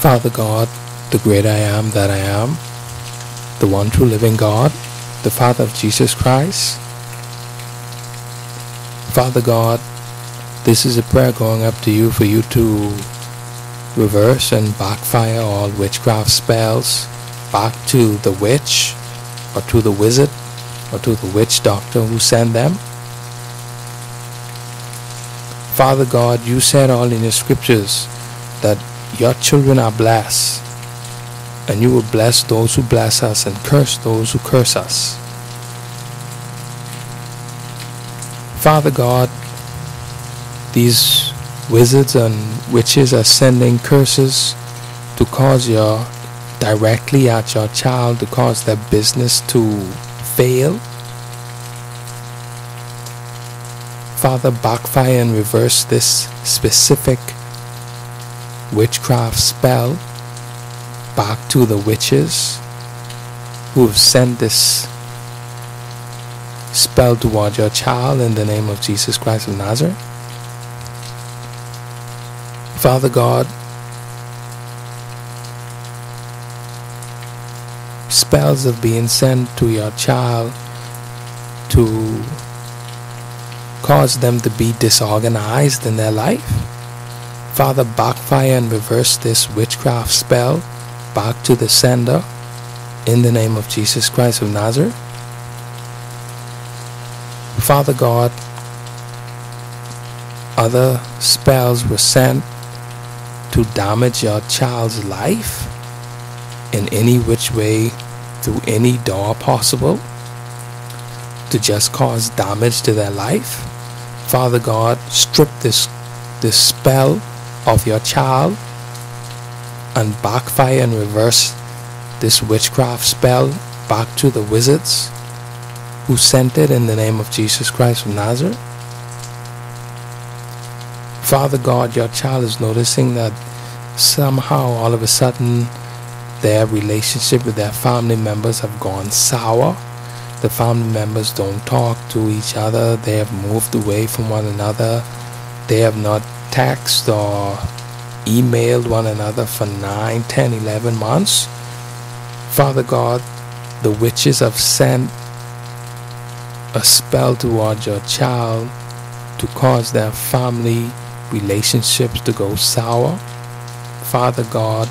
Father God, the great I am that I am, the one true living God, the Father of Jesus Christ. Father God, this is a prayer going up to you for you to reverse and backfire all witchcraft spells back to the witch or to the wizard or to the witch doctor who sent them. Father God, you said all in your scriptures that your children are blessed, and you will bless those who bless us and curse those who curse us. Father God, these wizards and witches are sending curses to cause your directly at your child to cause their business to fail Father, backfire and reverse this specific witchcraft spell back to the witches who have sent this spell toward your child in the name of Jesus Christ of Nazareth. Father God, spells have been sent to your child to cause them to be disorganized in their life. Father, backfire and reverse this witchcraft spell back to the sender in the name of Jesus Christ of Nazareth. Father God, other spells were sent to damage your child's life in any which way through any door possible to just cause damage to their life. Father God, strip this, this spell of your child and backfire and reverse this witchcraft spell back to the wizards who sent it in the name of Jesus Christ of Nazareth. Father God, your child is noticing that somehow all of a sudden their relationship with their family members have gone sour the family members don't talk to each other. They have moved away from one another. They have not texted or emailed one another for 9, 10, 11 months. Father God, the witches have sent a spell toward your child to cause their family relationships to go sour. Father God,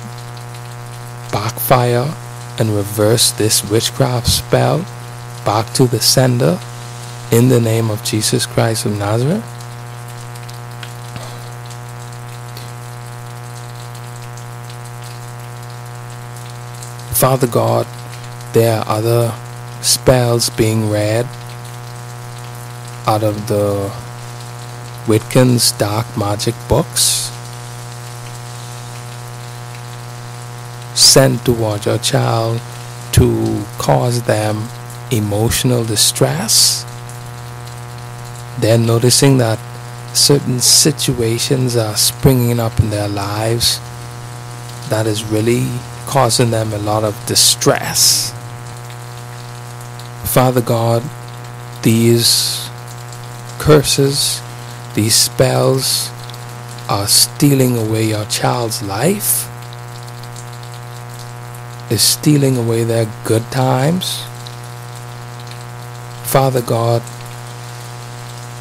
backfire and reverse this witchcraft spell back to the sender in the name of Jesus Christ of Nazareth. Father God, there are other spells being read out of the Wiccan's dark magic books sent towards your child to cause them emotional distress. They're noticing that certain situations are springing up in their lives that is really causing them a lot of distress. Father God, these curses, these spells are stealing away your child's life, is stealing away their good times Father God,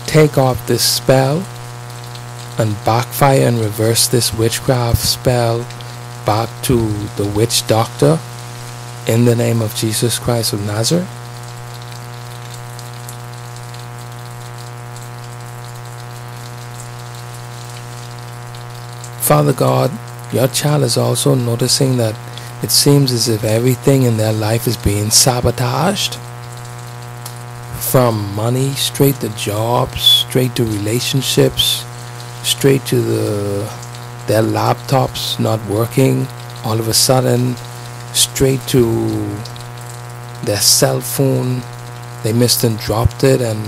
take off this spell and backfire and reverse this witchcraft spell back to the witch doctor in the name of Jesus Christ of Nazareth. Father God, your child is also noticing that it seems as if everything in their life is being sabotaged from money straight to jobs, straight to relationships, straight to the their laptops not working, all of a sudden straight to their cell phone. They missed and dropped it and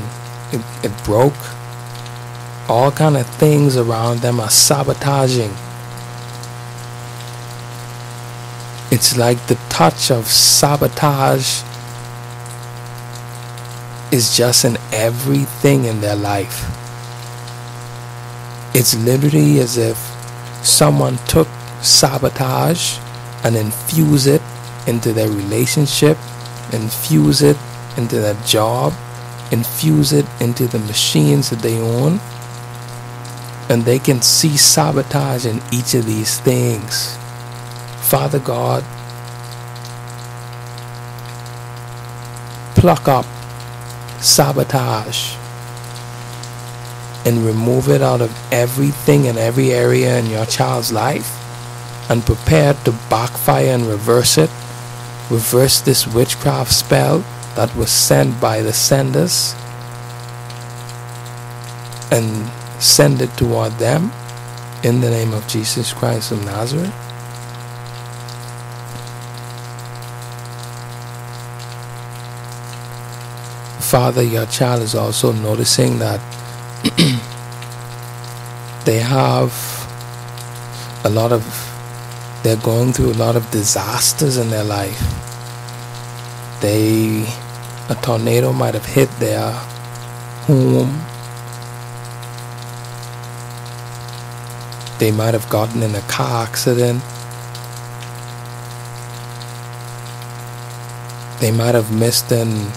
it, it broke. All kind of things around them are sabotaging. It's like the touch of sabotage is just in everything in their life. It's literally as if someone took sabotage and infuse it into their relationship, infuse it into their job, infuse it into the machines that they own. And they can see sabotage in each of these things. Father God, pluck up sabotage and remove it out of everything and every area in your child's life and prepare to backfire and reverse it. Reverse this witchcraft spell that was sent by the senders and send it toward them in the name of Jesus Christ of Nazareth. Father, your child is also noticing that they have a lot of, they're going through a lot of disasters in their life. They, a tornado might have hit their home. They might have gotten in a car accident. They might have missed and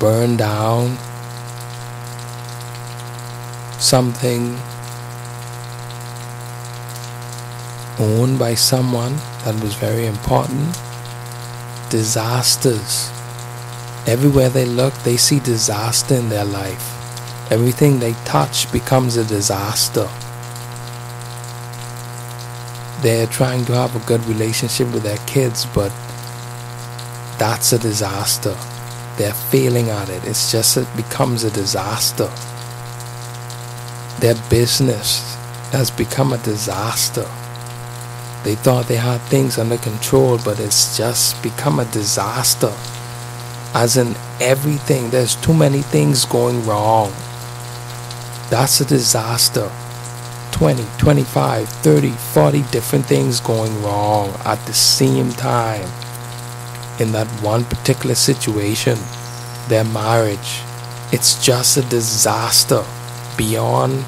burned down something owned by someone that was very important. Disasters. Everywhere they look, they see disaster in their life. Everything they touch becomes a disaster. They're trying to have a good relationship with their kids, but that's a disaster. They're failing at it. It's just, it becomes a disaster. Their business has become a disaster. They thought they had things under control, but it's just become a disaster. As in everything, there's too many things going wrong. That's a disaster. 20, 25, 30, 40 different things going wrong at the same time in that one particular situation, their marriage. It's just a disaster beyond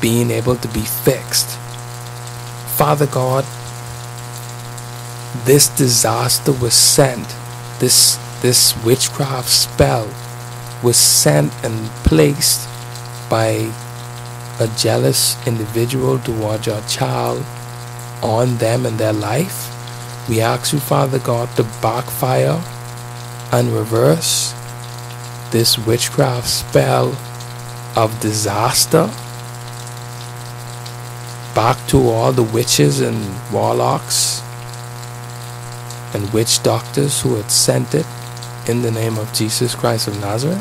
being able to be fixed. Father God, this disaster was sent, this, this witchcraft spell was sent and placed by a jealous individual towards your child on them and their life. We ask you, Father God, to backfire and reverse this witchcraft spell of disaster back to all the witches and warlocks and witch doctors who had sent it in the name of Jesus Christ of Nazareth.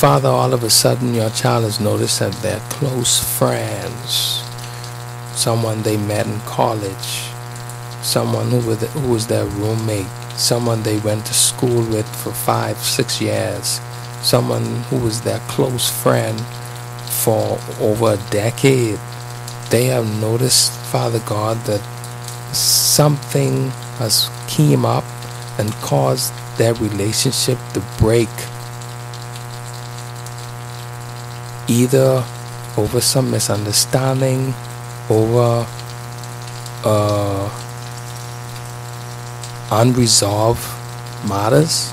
Father, all of a sudden your child has noticed that they're close friends, someone they met in college, someone who was, who was their roommate, someone they went to school with for five, six years, someone who was their close friend for over a decade. They have noticed, Father God, that something has came up and caused their relationship to break. Either over some misunderstanding, over uh, unresolved matters.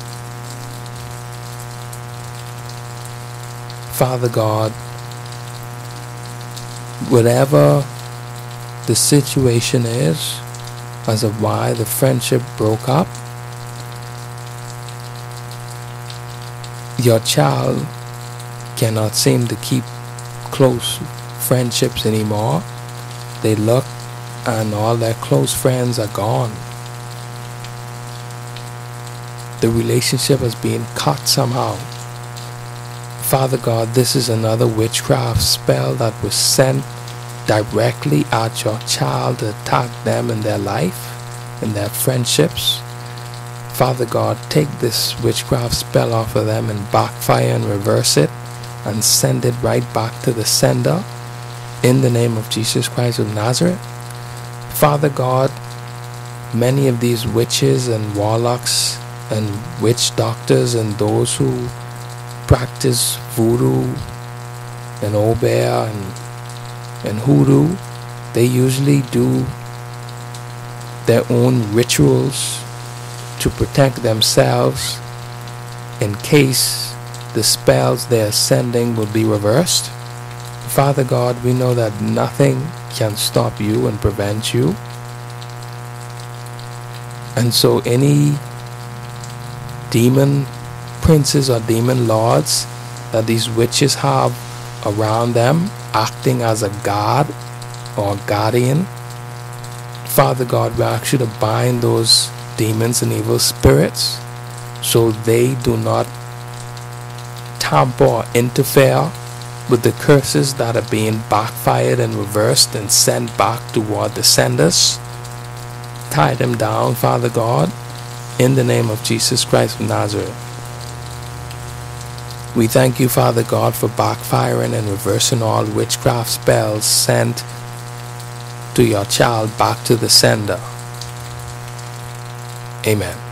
Father God, whatever the situation is as of why the friendship broke up, your child cannot seem to keep close friendships anymore. They look and all their close friends are gone the relationship is being cut somehow. Father God, this is another witchcraft spell that was sent directly at your child to attack them in their life, in their friendships. Father God, take this witchcraft spell off of them and backfire and reverse it and send it right back to the sender in the name of Jesus Christ of Nazareth. Father God, many of these witches and warlocks and witch doctors and those who practice voodoo and obeah and, and hoodoo, they usually do their own rituals to protect themselves in case the spells they're sending will be reversed. Father God, we know that nothing can stop you and prevent you. And so any demon princes or demon lords that these witches have around them, acting as a god or guardian, Father God, we ask you to bind those demons and evil spirits so they do not tamper or interfere with the curses that are being backfired and reversed and sent back toward the senders. Tie them down, Father God, in the name of Jesus Christ of Nazareth. We thank you, Father God, for backfiring and reversing all witchcraft spells sent to your child back to the sender. Amen.